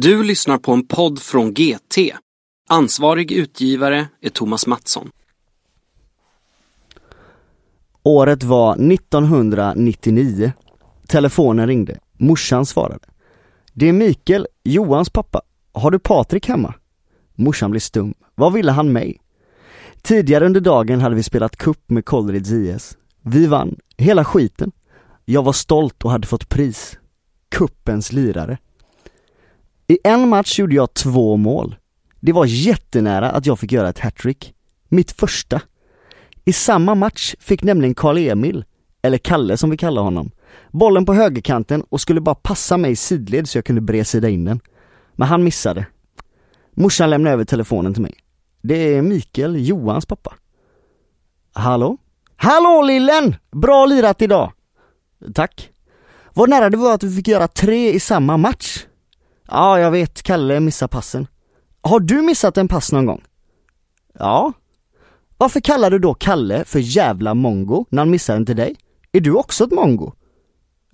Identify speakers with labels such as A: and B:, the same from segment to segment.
A: Du lyssnar på en podd från GT. Ansvarig utgivare är Thomas Mattsson.
B: Året var 1999. Telefonen ringde. Morsan svarade. Det är Mikael, Johans pappa. Har du Patrik hemma? Morsan blev stum. Vad ville han mig? Tidigare under dagen hade vi spelat kupp med Kålleryds IS. Vi vann, hela skiten. Jag var stolt och hade fått pris. Kuppens lirare. I en match gjorde jag två mål. Det var jättenära att jag fick göra ett hattrick. Mitt första. I samma match fick nämligen Karl-Emil, eller Kalle som vi kallar honom, bollen på högerkanten och skulle bara passa mig i sidled så jag kunde bredsida in den. Men han missade. Morsan lämnade över telefonen till mig. Det är Mikael, Johans pappa. Hallå? Hallå lillen! Bra lirat idag! Tack. Vad nära det var att vi fick göra tre i samma match. Ja, jag vet, Kalle missar passen. Har du missat en pass någon gång? Ja. Varför kallar du då Kalle för jävla mongo när han missar en till dig? Är du också ett mongo?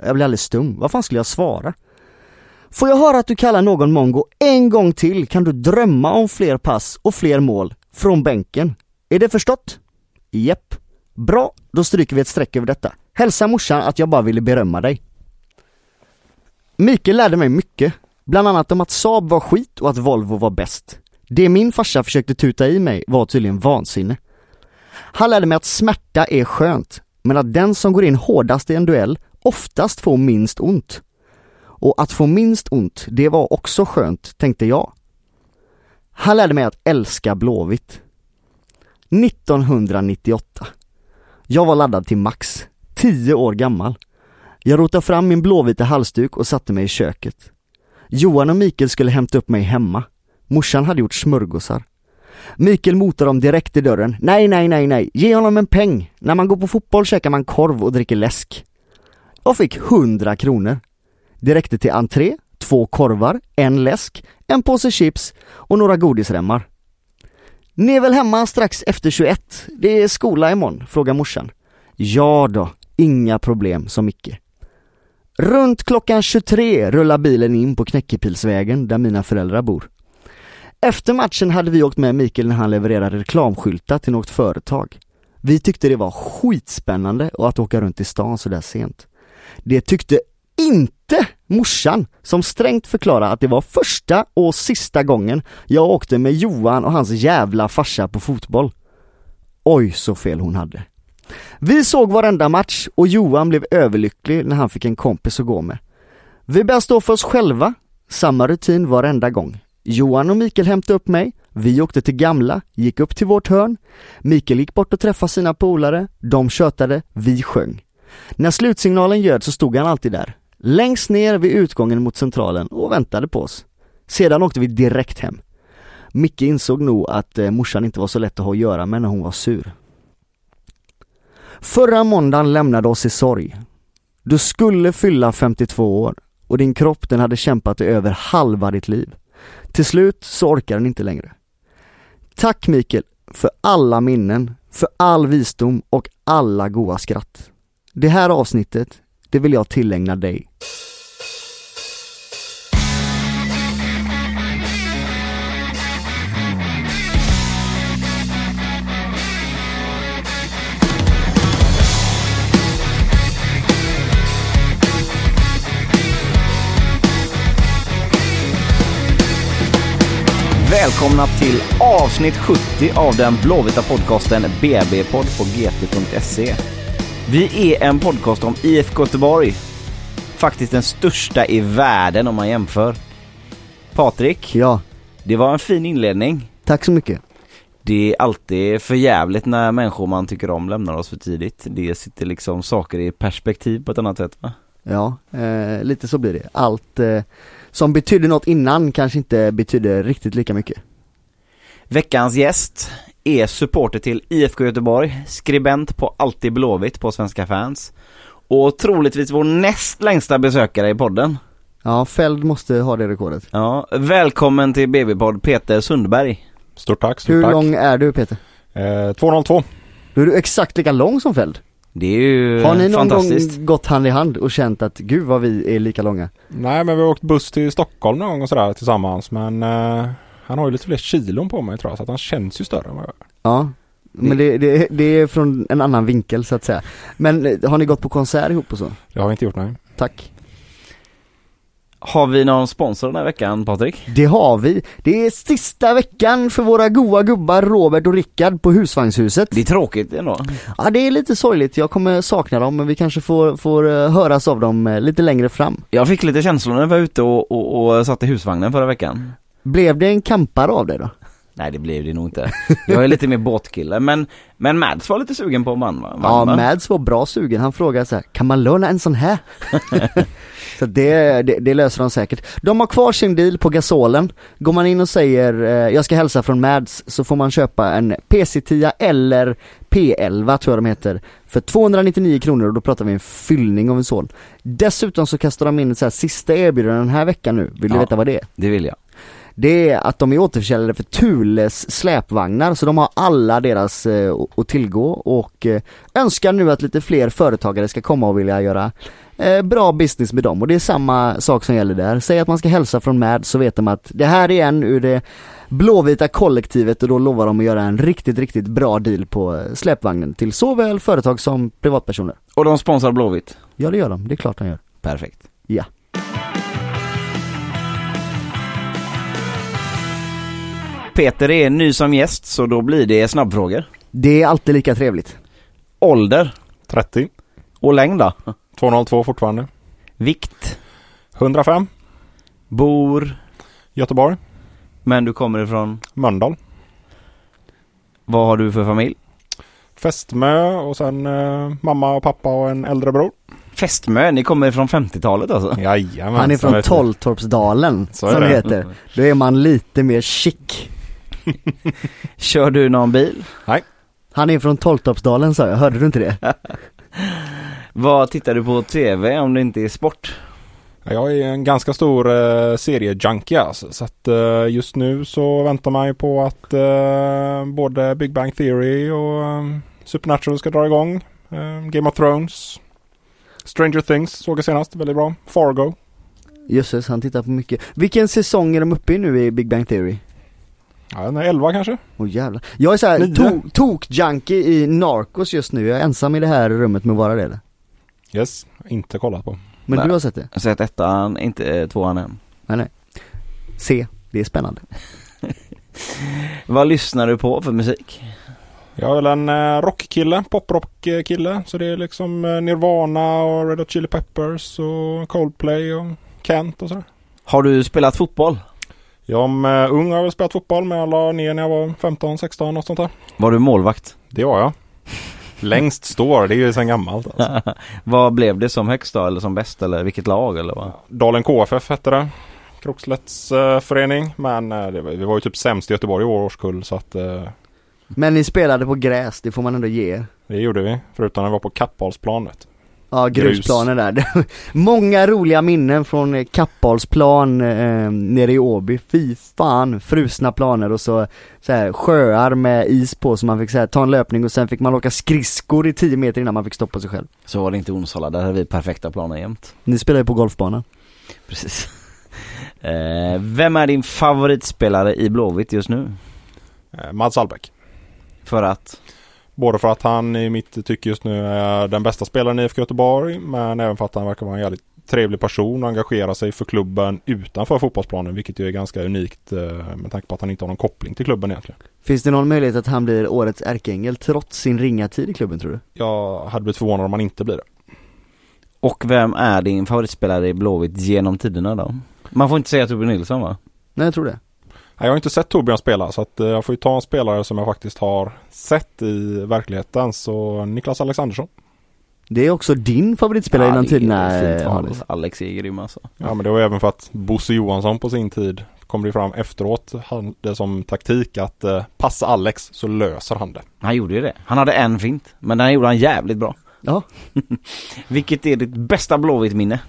B: Jag blir alldeles stum, vad fan skulle jag svara? Får jag höra att du kallar någon mongo en gång till kan du drömma om fler pass och fler mål från bänken. Är det förstått? Jepp. Bra, då stryker vi ett streck över detta. Hälsa morsan att jag bara ville berömma dig. Mikael lärde mig mycket, bland annat om att Saab var skit och att Volvo var bäst. Det min farsa försökte tuta i mig var tydligen vansinne. Han lärde mig att smärta är skönt, men att den som går in hårdast i en duell oftast får minst ont. Och att få minst ont, det var också skönt, tänkte jag. Han lärde mig att älska Blåvitt. 1998. Jag var laddad till max, 10 år gammal. Jag rotade fram min blåvita halsduk och satte mig i köket. Johan och Mikael skulle hämta upp mig hemma. Morsan hade gjort smörgåsar. Mikael motade dem direkt i dörren. Nej, nej, nej, nej, ge honom en peng. När man går på fotboll käkar man korv och dricker läsk. Jag fick 100 kronor. Det räckte till entré, två korvar, en läsk, en påse chips och några godisremmar. Ni är väl hemma strax efter 21? Det är skola imorgon, frågar morsan. Ja då, inga problem, som Micke. Runt klockan 23 rullar bilen in på Knäckepilsvägen där mina föräldrar bor. Efter matchen hade vi åkt med Mikael när han levererade reklamskyltar till något företag. Vi tyckte det var skitspännande och att åka runt i stan så där sent. Det tyckte inte morsan som strängt förklarade att det var första och sista gången jag åkte med Johan och hans jävla farsa på fotboll. Oj så fel hon hade. Vi såg varenda match och Johan blev överlycklig när han fick en kompis att gå med. Vi började stå för oss själva, samma rutin varenda gång. Johan och Mikael hämtade upp mig, vi åkte till Gamla, gick upp till vårt hörn, Mikael gick bort och träffade sina polare, de tjötade, vi sjöng. När slutsignalen ljöd så stod han alltid där, längst ner vid utgången mot centralen och väntade på oss. Sedan åkte vi direkt hem. Micke insåg nog att eh, morsan inte var så lätt att ha att göra med när hon var sur. Förra måndagen lämnade oss i sorg. Du skulle fylla 52 år och din kropp den hade kämpat i över halva ditt liv. Till slut så orkar den inte längre. Tack Mikael för alla minnen, för all visdom och alla goa skratt. Det här avsnittet, det vill jag tillägna dig.
C: Välkomna till avsnitt 70 av den blåvita podcasten BB-podd på gt.se. Vi är en podcast om IFK Göteborg. Faktiskt den största i världen om man jämför. Patrik,
B: Ja,
C: det var en fin inledning.
B: tack så mycket.
C: Det är alltid för jävligt när människor man tycker om lämnar oss för tidigt. Det sitter liksom saker i perspektiv på ett annat sätt va?
B: Ja, eh, lite så blir det. Allt eh, som betydde något innan kanske inte betydde riktigt lika mycket.
C: Veckans gäst är supporter till IFK Göteborg, skribent på Alltid Blåvitt på Svenska fans och troligtvis vår näst längsta besökare i podden.
B: Ja, Feld måste ha det rekordet.
C: Ja, välkommen till BB-podd Peter Sundberg.
D: Stort tack, stort
B: Hur
D: tack.
B: lång är du Peter?
D: Eh, 202.
B: Då är du exakt lika lång som Feld.
C: Det är ju
B: Har ni någon gång gått hand i hand och känt att gud vad vi är lika långa?
D: Nej men vi har åkt buss till Stockholm någon gång och sådär tillsammans men eh, han har ju lite fler kilon på mig tror jag så att han känns ju större än vad jag är.
B: Ja, men det, det, det är från en annan vinkel så att säga. Men eh, har ni gått på konsert ihop och så?
D: Det har vi inte gjort nej.
B: Tack.
C: Har vi någon sponsor den här veckan Patrik?
B: Det har vi. Det är sista veckan för våra goa gubbar Robert och Rickard på Husvagnshuset.
C: Det är tråkigt ändå.
B: Ja det är lite sorgligt, jag kommer sakna dem men vi kanske får, får eh, höras av dem eh, lite längre fram.
C: Jag fick lite känslor när jag var ute och, och, och satt i husvagnen förra veckan.
B: Blev det en kampare av det då?
C: Nej det blev det nog inte. Jag är lite mer båtkille men, men Mads var lite sugen på man va?
B: Ja? Mads var bra sugen. Han frågade så här, kan man låna en sån här? så det, det, det löser de säkert. De har kvar sin deal på gasolen. Går man in och säger, eh, jag ska hälsa från Mads, så får man köpa en PC10 eller P11 tror jag de heter, för 299 kronor och då pratar vi en fyllning av en sån. Dessutom så kastar de in ett så här sista erbjudande den här veckan nu. Vill du
C: Ja.
B: veta vad det är?
C: Det vill jag.
B: Det är att de är återförsäljare för Thules släpvagnar så de har alla deras eh, att- att tillgå och eh, önskar nu att lite fler företagare ska komma och vilja göra eh, bra business med dem och det är samma sak som gäller där. Säg att man ska hälsa från Mad så vet de att det här är en ur det blåvita kollektivet och då lovar de att göra en riktigt, riktigt bra deal på eh, släpvagnen till såväl företag som privatpersoner.
C: Och de sponsrar Blåvitt.
B: Ja det gör de, det är klart de gör.
C: Perfekt.
B: Ja.
C: Peter är ny som gäst så då blir det snabbfrågor.
B: Det är alltid lika trevligt.
C: Ålder
D: 30.
C: och längd då?
D: 202 fortfarande.
C: Vikt.
D: 105.
C: Bor.
D: Göteborg.
C: Men du kommer ifrån.
D: Mölndal.
C: Vad har du för familj?
D: Fästmö och sen eh, mamma och pappa och en äldre bror.
C: Fästmö, ni kommer från 50-talet alltså?
D: Jajamän.
B: Han är
D: så
B: från. Tolltorpsdalen, som det heter. Då är man lite mer chic.
C: Kör du någon bil?
B: Han är från Tolltorpsdalen sa jag, hörde du inte det?
C: Vad tittar du på TV om det inte är sport?
D: Jag är en ganska stor eh, seriejunkie alltså. Så att eh, just nu så väntar man ju på att eh, både Big Bang Theory och eh, Supernatural ska dra igång. Eh, Game of Thrones. Stranger Things såg jag senast, väldigt bra. Fargo.
B: Jösses, han tittar på mycket. Vilken säsong är de uppe i nu i Big Bang Theory?
D: Ja, den är 11 kanske.
B: Åh jävlar. Jag är såhär to- tok-junkie i Narcos just nu, jag är ensam i det här rummet med att vara det eller?
D: Yes, inte kollat på.
B: Men
C: Nej.
B: du har sett det?
C: Jag har sett ettan, inte eh, tvåan än.
B: Nej nej. Se, det är spännande.
C: Vad lyssnar du på för musik?
D: Jag är väl en eh, rockkille, poprockkille. Så det är liksom eh, Nirvana och Red Hot Chili Peppers och Coldplay och Kent och sådär.
C: Har du spelat fotboll?
D: Jag om eh, ung har jag väl spelat fotboll men jag la ner när jag var 15, 16 något sånt där.
C: Var du målvakt?
D: Det var jag. Längst står, det är ju sedan gammalt alltså.
C: Vad blev det som högst då, eller som bäst, eller vilket lag eller vad?
D: Dalen KFF hette det. Krokslätts eh, förening. Men eh, det var, vi var ju typ sämst i Göteborg i vår årskull så att eh,
B: Men ni spelade på gräs, det får man ändå ge er.
D: det gjorde vi. Förutom när vi var på vet du.
B: Ja,
D: Grus.
B: grusplanen där. Många roliga minnen från eh, Kappalsplan eh, nere i Åby. Fy fan, frusna planer och så, så här, sjöar med is på så man fick så här, ta en löpning och sen fick man åka skridskor i 10 meter innan man fick stoppa sig själv.
C: Så var det inte i Onsala, där hade vi perfekta planer jämt.
B: Ni spelar ju på golfbanan.
C: Precis. Eh, vem är din favoritspelare i Blåvitt just nu?
D: Eh, Mads Albeck.
C: För att?
D: Både för att han i mitt tycke just nu är den bästa spelaren i IFK Göteborg. Men även för att han verkar vara en jävligt trevlig person och engagerar sig för klubben utanför fotbollsplanen. Vilket ju är ganska unikt eh, med tanke på att han inte har någon koppling till klubben egentligen.
B: Finns det någon möjlighet att han blir årets ärkeängel trots sin ringa tid i klubben tror du?
D: Jag hade blivit förvånad om han inte blir det.
C: Och vem är din favoritspelare i Blåvitt genom tiderna då? Man får inte säga Torbjörn Nilsson va?
B: Nej jag tror det.
D: Jag har inte sett Torbjörn spela så att eh, jag får ju ta en spelare som jag faktiskt har sett i verkligheten. Så Niklas Alexandersson.
B: Det är också din favoritspelare
C: det är
B: tiderna.
C: Alex är grym alltså.
D: Ja men det var även för att Bosse Johansson på sin tid kom det fram efteråt hade som taktik att eh, passa Alex så löser han det.
C: Han gjorde ju det. Han hade en fint, men den gjorde han jävligt bra.
B: Ja.
C: Vilket är ditt bästa Blåvitt-minne?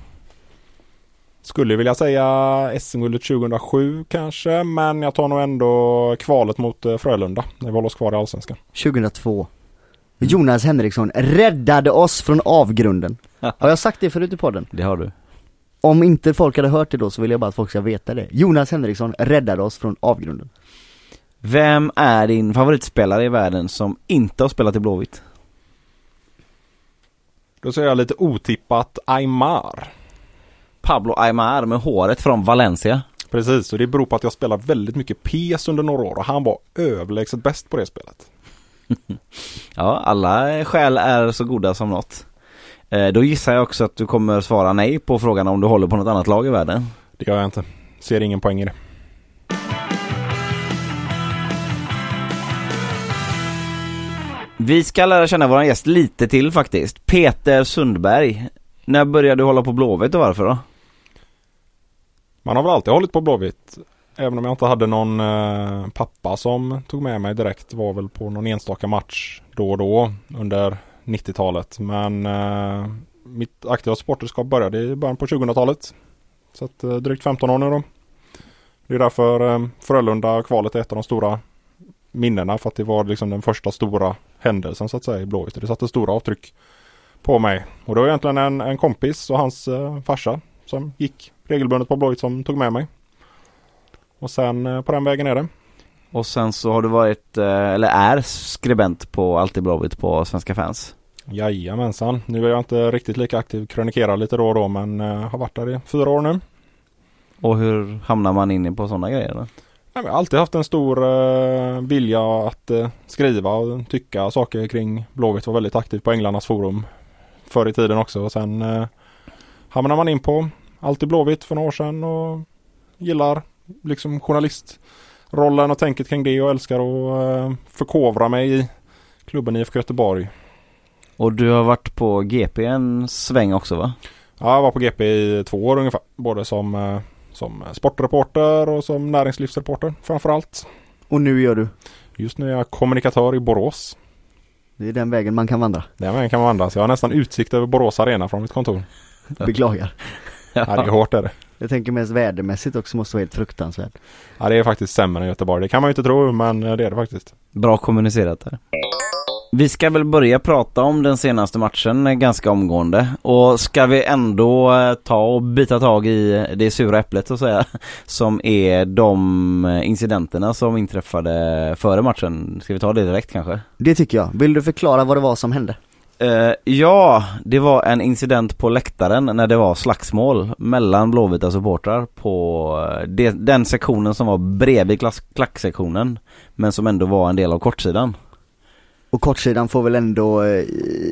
D: Skulle vilja säga SM-guldet 2007 kanske men jag tar nog ändå kvalet mot eh, Frölunda när vi håller oss kvar i Allsvenskan.
B: 2002. Jonas Henriksson räddade oss från avgrunden. Har jag sagt det förut i podden?
C: Det har du.
B: Om inte folk hade hört det då så vill jag bara att folk ska veta det. Jonas Henriksson räddade oss från avgrunden.
C: Vem är din favoritspelare i världen som inte har spelat i Blåvitt?
D: Då säger jag lite otippat Aymar.
C: Pablo Aymar med håret från Valencia.
D: Precis, och det beror på att jag spelat väldigt mycket PS under några år och han var överlägset bäst på det spelet.
C: Ja, alla skäl är så goda som något. Eh, Då gissar jag också att du kommer svara nej på frågan om du håller på något annat lag i världen.
D: Det gör jag inte. Ser ingen poäng i det.
C: Vi ska lära känna vår gäst lite till faktiskt. Peter Sundberg. När började du hålla på Blåvitt och varför då?
D: Man har väl alltid hållit på Blåvitt. Även om jag inte hade någon eh, pappa som tog med mig direkt. Var väl på någon enstaka match då och då under 90-talet. Men eh, mitt aktiva supporterskap började i början på 2000-talet. Så att, eh, drygt 15 år nu då. Det är därför eh, Frölunda-kvalet är ett av de stora minnena. För att det var liksom den första stora händelsen så att säga i Blåvitt. Det satte stora avtryck på mig. Och det var egentligen en, en kompis och hans eh, farsa som gick regelbundet på Blåvitt som tog med mig. Och sen eh, på den vägen är det.
C: Och sen så har du varit, eh, eller är skribent på Alltid Blåvitt på Svenska fans.
D: Jajamensan. Nu är jag inte riktigt lika aktiv. Krönikerar lite då och då men eh, har varit där i fyra år nu.
C: Och hur hamnar man inne på sådana grejer då?
D: Jag har alltid haft en stor eh, vilja att skriva och tycka saker kring Blåvitt. Var väldigt aktiv på Änglarnas forum förr i tiden också. Och sen hamnar man in på Alltid Blåvitt för några år sedan och gillar liksom journalistrollen och tänket kring det och älskar att eh, förkovra mig i klubben IFK Göteborg.
C: Och du har varit på GP en sväng också va?
D: Ja, jag var på GP i två år ungefär. Både som, eh, som sportreporter och som näringslivsreporter framförallt.
B: Och nu gör du?
D: Just nu är jag kommunikatör i Borås.
B: Det är den vägen man kan vandra.
D: Den vägen kan man vandra. Så jag har nästan utsikt över Borås Arena från mitt kontor.
B: Beklagar.
D: Ja, det är hårt är det.
B: Jag tänker mest vädermässigt också måste vara helt fruktansvärt.
D: Ja, det är faktiskt sämre än Göteborg. Det kan man ju inte tro, men det är det faktiskt.
C: Bra kommunicerat där. Vi ska väl börja prata om den senaste matchen eh, ganska omgående och ska vi ändå eh, ta och bita tag i det sura äpplet så att säga som är de eh, incidenterna som inträffade före matchen. Ska vi ta det direkt kanske?
B: Det tycker jag. Vill du förklara vad det var som hände?
C: Eh, ja, det var en incident på läktaren när det var slagsmål mellan blåvita supportrar på eh, det, den sektionen som var bredvid klass, klacksektionen men som ändå var en del av kortsidan.
B: Och kortsidan får väl ändå eh,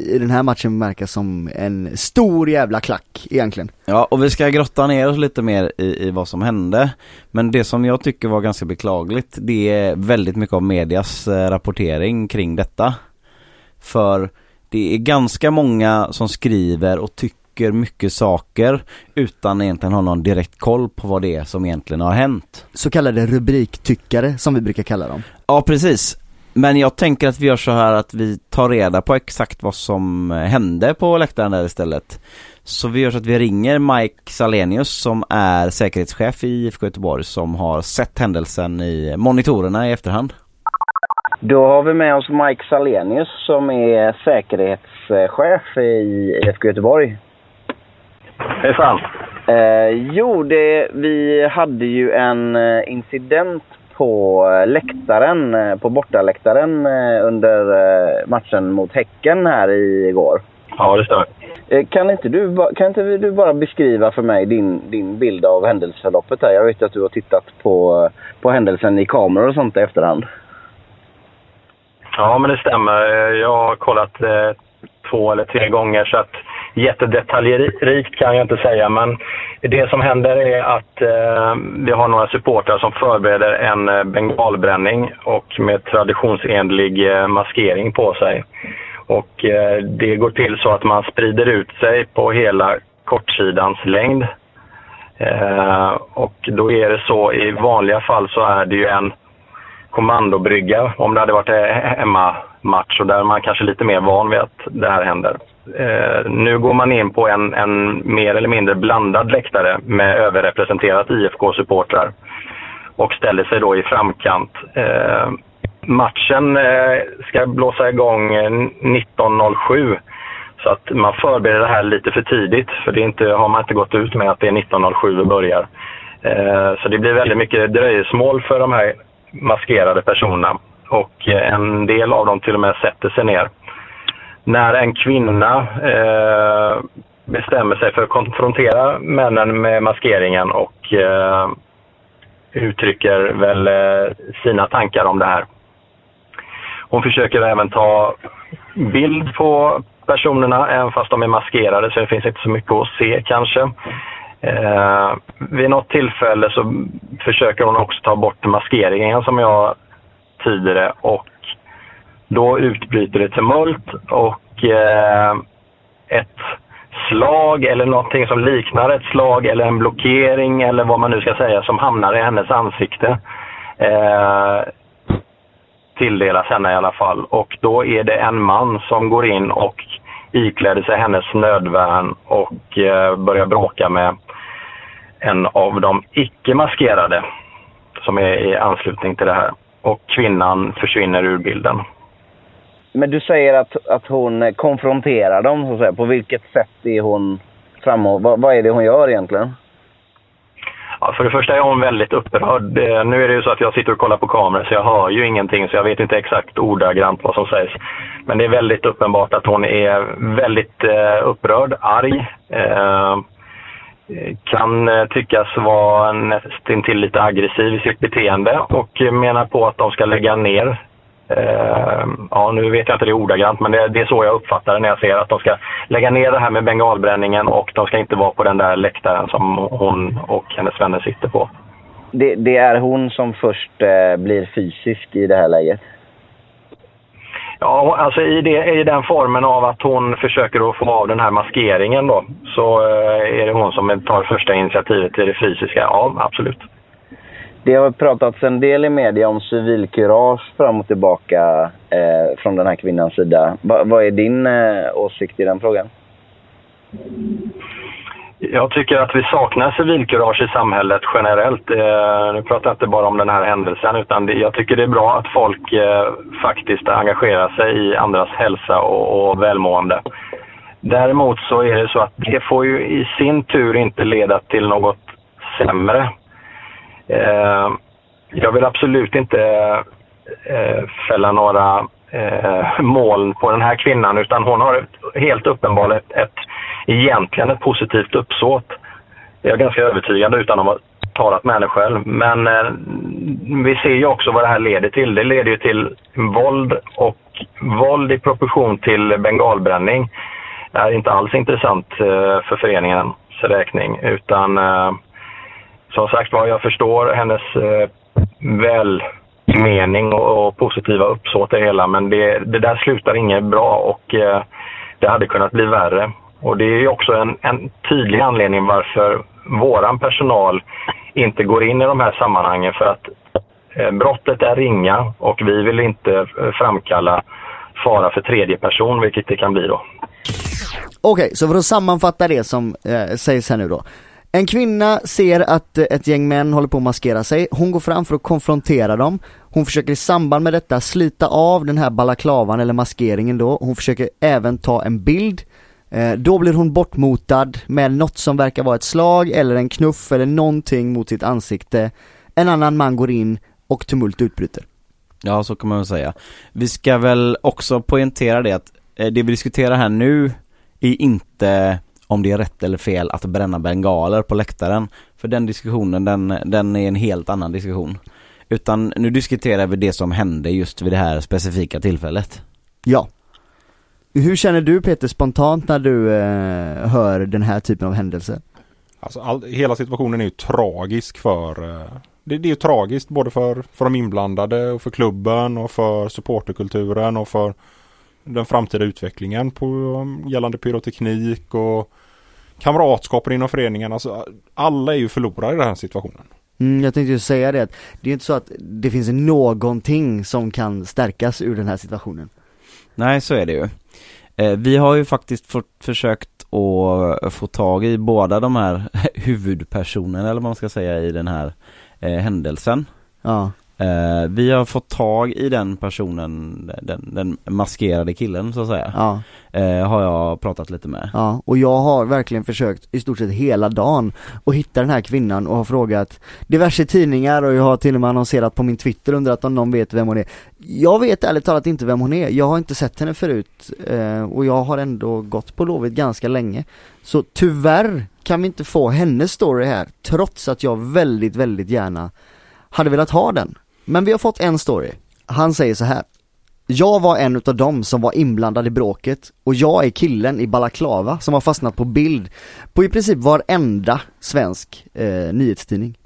B: i den här matchen märkas som en stor jävla klack egentligen.
C: Ja, och vi ska grotta ner oss lite mer i, i vad som hände. Men det som jag tycker var ganska beklagligt, det är väldigt mycket av medias rapportering kring detta. För det är ganska många som skriver och tycker mycket saker utan egentligen ha någon direkt koll på vad det är som egentligen har hänt.
B: Så kallade rubriktyckare som vi brukar kalla dem.
C: Ja, precis. Men jag tänker att vi gör så här att vi tar reda på exakt vad som hände på läktaren där istället. Så vi gör så att vi ringer Mike Salenius som är säkerhetschef i IFK Göteborg som har sett händelsen i monitorerna i efterhand.
E: Då har vi med oss Mike Salenius som är säkerhetschef i IFK Göteborg.
F: Hejsan!
E: Eh, jo, det, vi hade ju en eh, incident på eh, läktaren, eh, på bortaläktaren under matchen mot Häcken här igår.
F: Ja, det stämmer.
E: Kan inte, du, kan inte du bara beskriva för mig din, din bild av händelseförloppet här? Jag vet att du har tittat på, på händelsen i kameror och sånt i efterhand.
F: Ja, men det stämmer. Jag har kollat eh, två eller tre gånger så att jättedetaljrikt kan jag inte säga. Men det som händer är att eh, vi har några supportrar som förbereder en eh, bengalbränning och med traditionsenlig eh, maskering på sig. Och eh, det går till så att man sprider ut sig på hela kortsidans längd. Eh, och då är det så, i vanliga fall så är det ju en kommandobrygga om det hade varit hemmamatch och där är man kanske lite mer van vid att det här händer. Eh, nu går man in på en, en mer eller mindre blandad läktare med överrepresenterat IFK-supportrar och ställer sig då i framkant. Eh, matchen eh, ska blåsa igång eh, 19.07. Så att man förbereder det här lite för tidigt. För det är inte, har man inte gått ut med att det är 19.07 och börjar. Eh, så det blir väldigt mycket dröjsmål för de här maskerade personerna. Och eh, en del av dem till och med sätter sig ner. När en kvinna eh, bestämmer sig för att konfrontera männen med maskeringen och eh, uttrycker väl eh, sina tankar om det här. Hon försöker även ta bild på personerna även fast de är maskerade så det finns inte så mycket att se kanske. Eh, vid något tillfälle så försöker hon också ta bort maskeringen som jag tidigare och då utbryter det tumult och eh, ett slag eller någonting som liknar ett slag eller en blockering eller vad man nu ska säga som hamnar i hennes ansikte. Eh, tilldelas henne i alla fall. Och då är det en man som går in och ikläder sig hennes nödvärn och eh, börjar bråka med en av de icke-maskerade som är i anslutning till det här. Och kvinnan försvinner ur bilden.
E: Men du säger att, att hon konfronterar dem, så att säga. På vilket sätt är hon framme? Vad, vad är det hon gör egentligen?
F: Ja, för det första är hon väldigt upprörd. Eh, Nu är det ju så att jag sitter och kollar på kameror så jag hör ju ingenting så jag vet inte exakt ordagrant vad som sägs. Men det är väldigt uppenbart att hon är väldigt eh, upprörd, arg. Kan eh, tyckas vara nästintill lite aggressiv i sitt beteende och menar på att de ska lägga ner ehm, ja, nu vet jag inte det ordagrant, men det, är så jag uppfattar det när jag ser att de ska lägga ner det här med bengalbränningen och de ska inte vara på den där läktaren som hon och hennes vänner sitter på.
E: Det, det är hon som först eh, blir fysisk i det här läget.
F: Ja, alltså i, det, i den formen av att hon försöker att få av den här maskeringen då, så eh, är det hon som tar första initiativet till det fysiska. Ja, absolut.
E: Det har pratats en del i media om civilkurage fram och tillbaka eh, från den här kvinnans sida. Va, vad är din eh, åsikt i den frågan?
F: Jag tycker att vi saknar civilkurage i samhället generellt. Eh, nu pratar jag inte bara om den här händelsen utan det, jag tycker det är bra att folk eh, faktiskt engagerar sig i andras hälsa och, och välmående. Däremot så är det så att det får ju i sin tur inte leda till något sämre. Eh, jag vill absolut inte eh, fälla några eh, moln på den här kvinnan utan hon har ett, helt uppenbart ett, ett, egentligen ett positivt uppsåt. Jag är ganska övertygad utan att ha talat med henne själv. Men eh, vi ser ju också vad det här leder till. Det leder ju till våld och våld i proportion till bengalbränning är inte alls intressant eh, för föreningens räkning utan eh, som sagt var, jag förstår hennes eh, välmening och, och positiva uppsåt i det hela, men det, det där slutar inget bra och eh, det hade kunnat bli värre. Och det är också en, en tydlig anledning varför våran personal inte går in i de här sammanhangen. För att eh, brottet är ringa och vi vill inte eh, framkalla fara för tredje person, vilket det kan bli då.
B: Okej, så för att sammanfatta det som eh, sägs här nu då. En kvinna ser att eh, ett gäng män håller på att maskera sig, hon går fram för att konfrontera dem. Hon försöker i samband med detta slita av den här balaklavan eller maskeringen då, hon försöker även ta en bild. eh, då blir hon bortmotad med något som verkar vara ett slag eller en knuff eller någonting mot sitt ansikte En annan man går in och tumult utbryter
C: Ja, så kan man väl säga. Vi ska väl också poängtera det att eh, det vi diskuterar här nu är inte om det är rätt eller fel att bränna bengaler på läktaren. För den diskussionen, den, den är en helt annan diskussion. Utan nu diskuterar vi det som hände just vid det här specifika tillfället.
B: Ja Hur känner du Peter spontant när du eh, hör den här typen av händelser?
D: Alltså all, hela situationen är ju tragisk för eh, det, det är ju tragiskt både för, för de inblandade och för klubben och för supporterkulturen och för den framtida utvecklingen på um, gällande pyroteknik och kamratskapen inom föreningen. Alltså, alla är ju förlorare i den här situationen.
B: Mm, jag tänkte ju säga det, att det är inte så att det finns någonting som kan stärkas ur den här situationen.
C: Nej, så är det ju. Eh, vi har ju faktiskt fått, försökt att få tag i båda de här huvudpersonerna, eller vad man ska säga, i den här eh, händelsen.
B: Ja.
C: Eh, vi har fått tag i den personen, den, den maskerade killen så att säga.
B: Ja,
C: Eh, har jag pratat lite med.
B: ja, och jag har verkligen försökt i stort sett hela dagen att hitta den här kvinnan och har frågat diverse tidningar och jag har till och med annonserat på min Twitter undrat om någon vet vem hon är. Jag vet ärligt talat inte vem hon är, jag har inte sett henne förut eh, och jag har ändå gått på lovet ganska länge. Så tyvärr kan vi inte få hennes story här, trots att jag väldigt, väldigt gärna hade velat ha den. Men vi har fått en story. Han säger så här. Jag var en utav dem som var inblandad i bråket och jag är killen i balaklava som har fastnat på bild på i princip varenda svensk eh, nyhetstidning.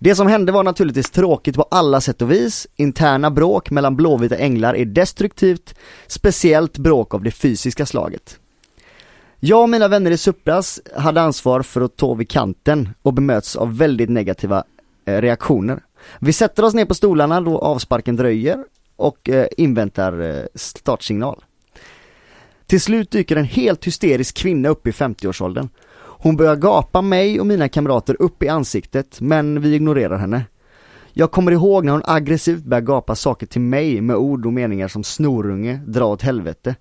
B: Det som hände var naturligtvis tråkigt på alla sätt och vis. Interna bråk mellan blåvita änglar är destruktivt, speciellt bråk av det fysiska slaget. Jag och mina vänner i Supras hade ansvar för att ta vid kanten och bemöts av väldigt negativa eh, reaktioner. Vi sätter oss ner på stolarna då avsparken dröjer och eh, inväntar eh, startsignal. Till slut dyker en helt hysterisk kvinna upp i 50-årsåldern. Hon börjar gapa mig och mina kamrater upp i ansiktet, men vi ignorerar henne. Jag kommer ihåg när hon aggressivt börjar gapa saker till mig med ord och meningar som snorunge, dra åt helvete.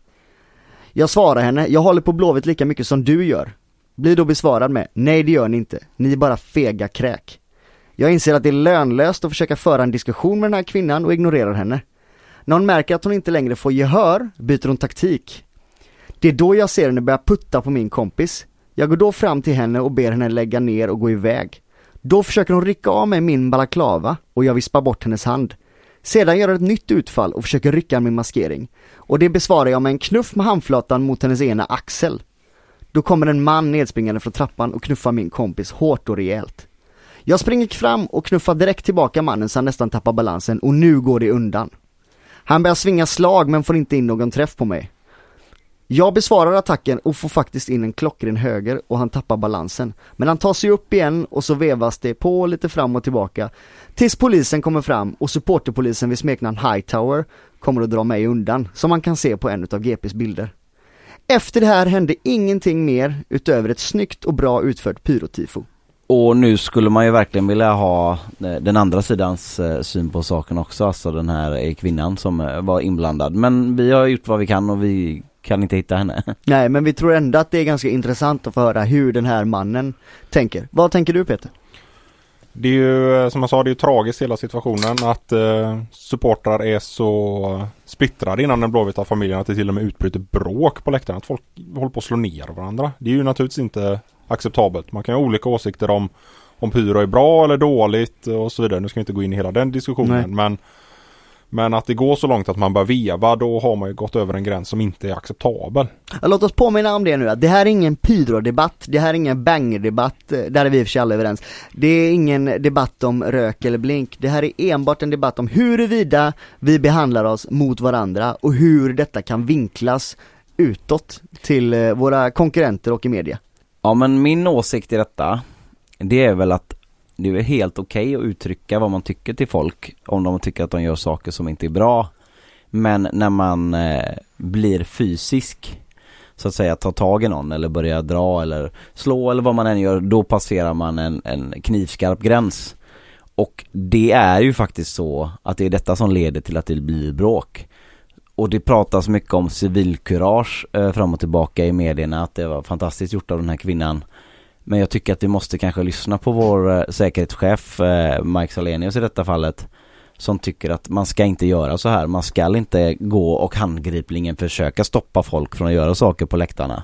B: Jag svarar henne, jag håller på Blåvitt lika mycket som du gör. Blir då besvarad med, nej det gör ni inte, ni är bara fega kräk. Jag inser att det är lönlöst att försöka föra en diskussion med den här kvinnan och ignorerar henne. När hon märker att hon inte längre får gehör byter hon taktik. Det är då jag ser henne börja putta på min kompis. Jag går då fram till henne och ber henne lägga ner och gå iväg. Då försöker hon rycka av mig min balaklava och jag vispar bort hennes hand. Sedan gör hon ett nytt utfall och försöker rycka min maskering. Och det besvarar jag med en knuff med handflatan mot hennes ena axel. Då kommer en man nedspringande från trappan och knuffar min kompis hårt och rejält. Jag springer fram och knuffar direkt tillbaka mannen så han nästan tappar balansen och nu går det undan. Han börjar svinga slag men får inte in någon träff på mig. Jag besvarar attacken och får faktiskt in en klockren höger och han tappar balansen. Men han tar sig upp igen och så vevas det på lite fram och tillbaka. Tills polisen kommer fram och supporterpolisen vid smeknamn Hightower kommer att dra mig undan, som man kan se på en utav GPs bilder. Efter det här hände ingenting mer utöver ett snyggt och bra utfört pyrotifo.
C: Och nu skulle man ju verkligen vilja ha eh, den andra sidans eh, syn på saken också, alltså den här eh, kvinnan som var inblandad. Men vi har gjort vad vi kan och vi kan inte hitta henne.
B: Nej, men vi tror ändå att det är ganska intressant att få höra hur den här mannen tänker. Vad tänker du Peter?
D: Det är ju som jag sa, det är ju tragiskt hela situationen att eh, supportrar är så splittrade inom den blåvita familjen att det till och med utbryter bråk på läktaren. Att folk håller på att slå ner varandra. Det är ju naturligtvis inte acceptabelt. Man kan ha olika åsikter om om pyro är bra eller dåligt och så vidare. Nu ska vi inte gå in i hela den diskussionen
B: Nej.
D: men men att det går så långt att man börjar veva då har man ju gått över en gräns som inte är acceptabel.
B: Låt oss påminna om det nu att det här är ingen pyrodebatt, det här är ingen bangerdebatt, eh, där är vi i och för sig alla överens. Det är ingen debatt om rök eller blink, det här är enbart en debatt om huruvida vi behandlar oss mot varandra och hur detta kan vinklas utåt till eh, våra konkurrenter och i media.
C: Ja men min åsikt i detta, det är väl att det är helt okej att uttrycka vad man tycker till folk om de tycker att de gör saker som inte är bra. Men när man eh, blir fysisk, så att säga tar tag i någon eller börjar dra eller slå eller vad man än gör, då passerar man en, en knivskarp gräns. Och det är ju faktiskt så att det är detta som leder till att det blir bråk. Och det pratas mycket om civilkurage eh, fram och tillbaka i medierna, att det var fantastiskt gjort av den här kvinnan. Men jag tycker att vi måste kanske lyssna på vår eh, säkerhetschef eh, Mike Salenius i detta fallet. Som tycker att man ska inte göra så här. Man ska inte gå och handgripligen försöka stoppa folk från att göra saker på läktarna.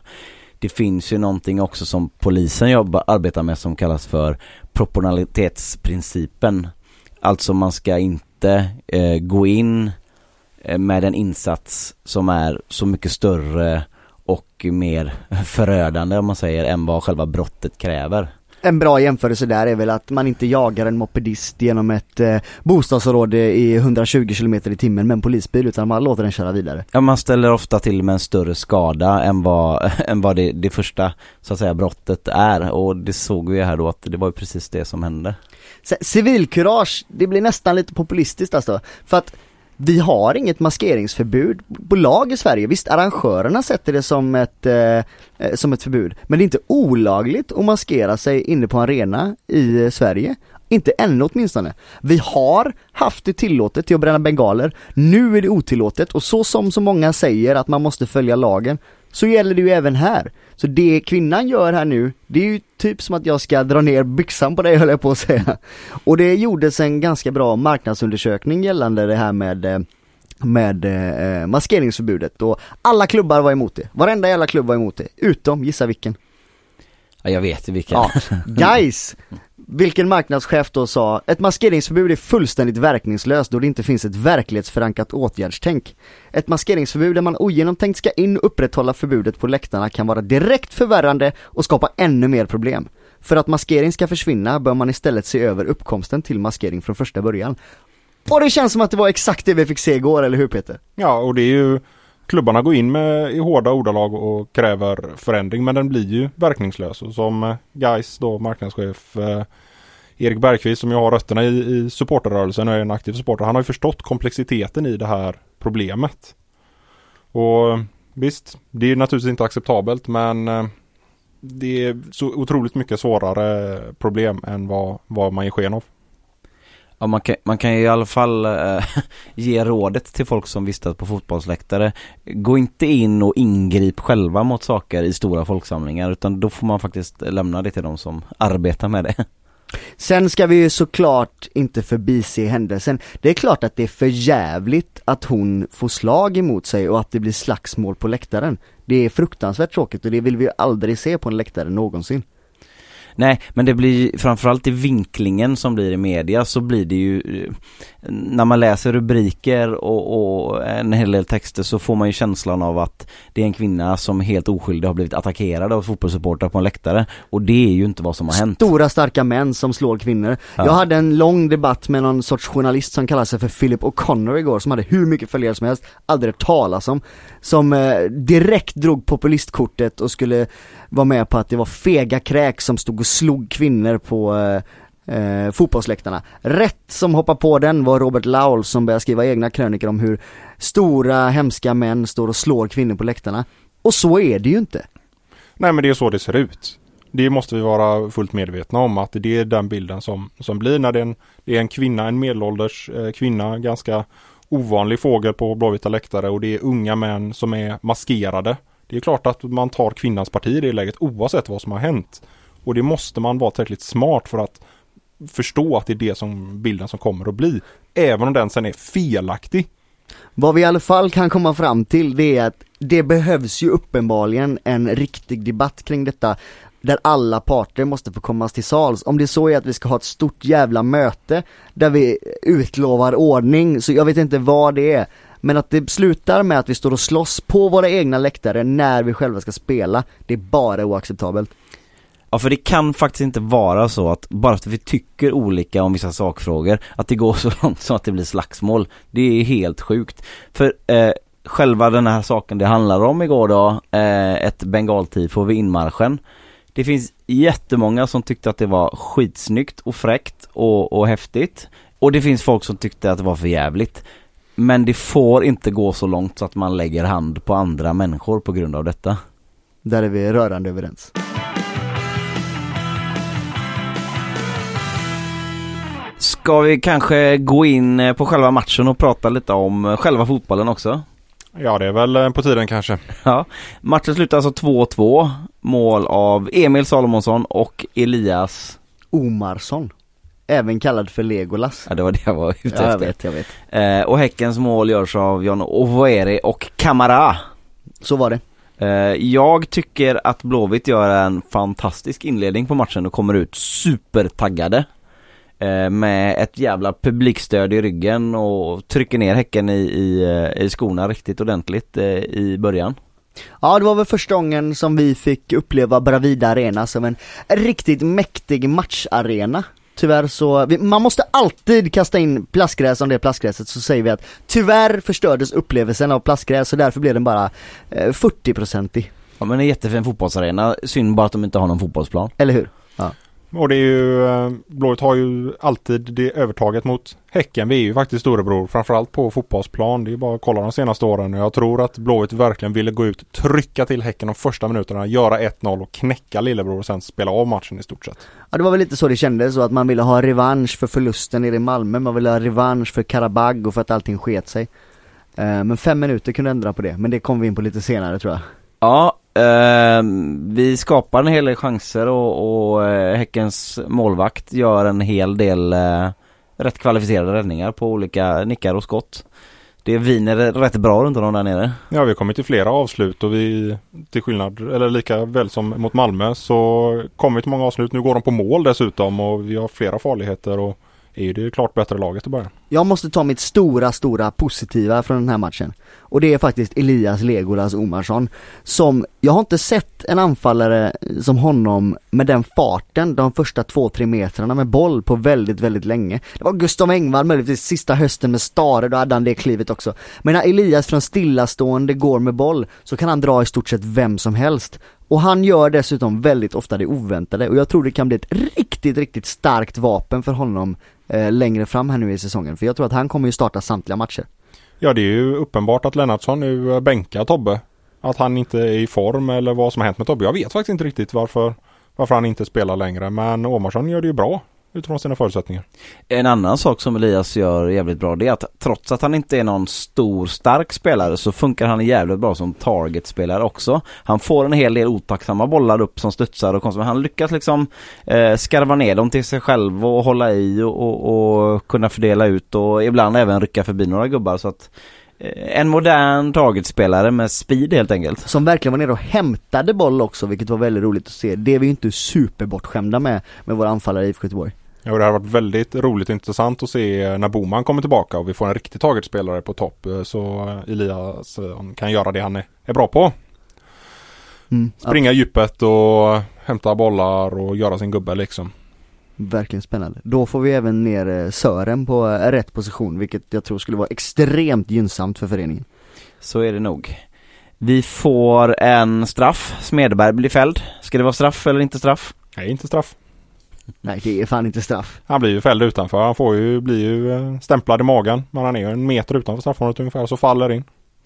C: Det finns ju någonting också som polisen jobbar, arbetar med som kallas för proportionalitetsprincipen. Alltså man ska inte eh, gå in med en insats som är så mycket större och mer förödande om man säger än vad själva brottet kräver.
B: En bra jämförelse där är väl att man inte jagar en mopedist genom ett eh, bostadsområde i 120 km i timmen med en polisbil utan man låter den köra vidare.
C: Ja man ställer ofta till med en större skada än vad, än vad det, det första så att säga brottet är och det såg vi här då att det var ju precis det som hände.
B: Civilkurage, det blir nästan lite populistiskt alltså. För att vi har inget maskeringsförbud på lag i Sverige. Visst, arrangörerna sätter det som ett, eh, eh som ett förbud. Men det är inte olagligt att maskera sig inne på en arena i eh, Sverige. Inte ännu åtminstone. Vi har haft det tillåtet till att bränna bengaler, nu är det otillåtet och så som så många säger att man måste följa lagen, så gäller det ju även här. Så det kvinnan gör här nu, det är ju typ som att jag ska dra ner byxan på dig höll jag på att säga. Och det gjordes en ganska bra marknadsundersökning gällande det här med eh, med eh, maskeringsförbudet och alla klubbar var emot det. Varenda jävla klubb var emot det, utom, gissa vilken?
C: Ja, jag vet vilken.
B: Ja, guys! Vilken marknadschef då sa, ett maskeringsförbud är fullständigt verkningslöst då det inte finns ett verklighetsförankrat åtgärdstänk. Ett maskeringsförbud där man ogenomtänkt ska in och upprätthålla förbudet på läktarna kan vara direkt förvärrande och skapa ännu mer problem. För att maskering ska försvinna bör man istället se över uppkomsten till maskering från första början. Och det känns som att det var exakt det vi fick se igår, eller hur Peter?
D: Ja, och det är ju klubbarna går in med i hårda ordalag och kräver förändring men den blir ju verkningslös. Och som eh, Geis då marknadschef eh, Erik Bergqvist som jag har rötterna i, i supporterrörelsen och är en aktiv supporter. Han har ju förstått komplexiteten i det här problemet. Och visst, det är naturligtvis inte acceptabelt men eh, det är så otroligt mycket svårare problem än vad, vad man ger sken av.
C: Ja, man kan, man kan ju i alla fall äh, ge rådet till folk som vistas på fotbollsläktare. Gå inte in och ingrip själva mot saker i stora folksamlingar utan då får man faktiskt lämna det till de som arbetar med det.
B: Sen ska vi ju såklart inte förbise händelsen. Det är klart att det är för jävligt att hon får slag emot sig och att det blir slagsmål på läktaren. Det är fruktansvärt tråkigt och det vill vi ju aldrig se på en läktare någonsin.
C: Nej, men det blir framförallt i vinklingen som blir i media så blir det ju när man läser rubriker och, och, en hel del texter så får man ju känslan av att det är en kvinna som helt oskyldig har blivit attackerad av fotbollssupportrar på en läktare och det är ju inte vad som har hänt.
B: Stora starka män som slår kvinnor. Ja. Jag hade en lång debatt med någon sorts journalist som kallar sig för Philip O'Connor igår som hade hur mycket följare som helst, aldrig talas om. Som eh, direkt drog populistkortet och skulle var med på att det var fega kräk som stod och slog kvinnor på eh, eh fotbollsläktarna. Rätt som hoppar på den var Robert Laul som började skriva egna krönikor om hur stora hemska män står och slår kvinnor på läktarna. Och så är det ju inte.
D: Nej men det är så det ser ut. Det måste vi vara fullt medvetna om att det är den bilden som, som blir när det är, en, det är en kvinna, en medelålders eh, kvinna, ganska ovanlig fågel på blåvita läktare och det är unga män som är maskerade. Det är klart att man tar kvinnans parti i det läget oavsett vad som har hänt. Och det måste man vara tillräckligt smart för att förstå att det är det som bilden som kommer att bli. Även om den sen är felaktig.
B: Vad vi i alla fall kan komma fram till det är att det behövs ju uppenbarligen en riktig debatt kring detta där alla parter måste få komma till sals. Om det så är att vi ska ha ett stort jävla möte där vi utlovar ordning, så jag vet inte vad det är. Men att det slutar med att vi står och slåss på våra egna läktare när vi själva ska spela, det är bara oacceptabelt.
C: Ja för det kan faktiskt inte vara så att bara för att vi tycker olika om vissa sakfrågor att det går så långt så att det blir slagsmål. Det är helt sjukt. För eh, själva den här saken det handlar om igår då, eh, ett bengaltifo vid inmarschen. Det finns jättemånga som tyckte att det var skitsnyggt och fräckt och, och häftigt. Och det finns folk som tyckte att det var för jävligt. Men det får inte gå så långt så att man lägger hand på andra människor på grund av detta.
B: Där är vi rörande överens.
C: Ska vi kanske gå in eh, på själva matchen och prata lite om eh, själva fotbollen också?
D: Ja, det är väl eh, på tiden kanske.
C: Ja, matchen slutar alltså 2-2. Mål av Emil Salomonsson och Elias
B: Omarsson. Även kallad för Legolas.
C: Ja, det var det jag var ute efter.
B: Ja, jag vet, jag vet.
C: Eh, och Häckens mål görs av John Ovoeri och Kamara.
B: Så var det.
C: Eh, jag tycker att Blåvitt gör en fantastisk inledning på matchen och kommer ut supertaggade. Eh, med ett jävla publikstöd i ryggen och trycker ner Häcken i, i, eh, i skorna riktigt ordentligt eh, i början.
B: Ja, det var väl första gången som vi fick uppleva Bravida Arena som en riktigt mäktig matcharena. Tyvärr så, man måste alltid kasta in plastgräs om det är plastgräset så säger vi att tyvärr förstördes upplevelsen av plastgräs och därför blev den bara 40-procentig.
C: Ja men en jättefin fotbollsarena, synd bara att de inte har någon fotbollsplan.
B: Eller hur?
D: Och det är ju, eh, Blåvitt har ju alltid det övertaget mot Häcken. Vi är ju faktiskt storebror, framförallt på fotbollsplan. Det är bara att kolla de senaste åren. Jag tror att Blåvitt verkligen ville gå ut, trycka till Häcken de första minuterna, göra 1-0 och knäcka lillebror och sen spela av matchen i stort sett.
B: Ja det var väl lite så det kändes, så att man ville ha revansch för förlusten nere i Malmö, man ville ha revansch för Karabag och för att allting sket sig. Eh, Men fem minuter kunde ändra på det, men det kommer vi in på lite senare tror jag.
C: Ja, eh, vi skapar en hel del chanser och, och eh, Häckens målvakt gör en hel del eh, rätt kvalificerade räddningar på olika nickar och skott. Det viner rätt bra runt om där nere.
D: Ja, vi har kommit till flera avslut och vi, till skillnad, eller lika väl som mot Malmö, så kommer vi till många avslut. Nu går de på mål dessutom och vi har flera farligheter och är ju det klart bättre laget i början.
B: Jag måste ta mitt stora, stora positiva från den här matchen. Och det är faktiskt Elias Legolas Omarsson. Som, jag har inte sett en anfallare som honom med den farten de första två, tre metrarna med boll på väldigt, väldigt länge. Det var Gustav Engvall möjligtvis sista hösten med Stare, då hade han det klivet också. Men när Elias från stillastående går med boll så kan han dra i stort sett vem som helst. Och han gör dessutom väldigt ofta det oväntade och jag tror det kan bli ett riktigt, riktigt starkt vapen för honom eh, längre fram här nu i säsongen. För jag tror att han kommer ju starta samtliga matcher.
D: Ja, det är ju uppenbart att Lennartsson nu bänkar Tobbe. Att han inte är i form eller vad som har hänt med Tobbe. Jag vet faktiskt inte riktigt varför, varför han inte spelar längre. Men Omarsson gör det ju bra utifrån sina förutsättningar.
C: En annan sak som Elias gör jävligt bra det är att trots att han inte är någon stor stark spelare så funkar han jävligt bra som targetspelare också. Han får en hel del otacksamma bollar upp som studsar och konstigt. Han lyckas liksom eh, skarva ner dem till sig själv och hålla i och, och, och kunna fördela ut och ibland även rycka förbi några gubbar så att eh, en modern targetspelare med speed helt enkelt.
B: Som verkligen var nere och hämtade boll också, vilket var väldigt roligt att se. Det är vi ju inte superbortskämda med, med våra anfallare i IFK Göteborg.
D: Ja, och det har varit väldigt roligt och intressant att se när Boman kommer tillbaka och vi får en riktig targetspelare på topp. Så Elias kan göra det han är, bra på.
B: Mm,
D: Springa i djupet och hämta bollar och göra sin gubbe liksom.
B: Verkligen spännande. Då får vi även ner eh, Sören på eh, rätt position, vilket jag tror skulle vara extremt gynnsamt för föreningen.
C: Så är det nog. Vi får en straff. Smedberg blir fälld. Ska det vara straff eller inte straff?
D: Nej, inte straff.
B: Nej, det är fan inte straff.
D: Han blir ju fälld utanför. Han får ju, blir ju eh, stämplad i magen. Men han är ju en meter utanför straffområdet ungefär så faller in.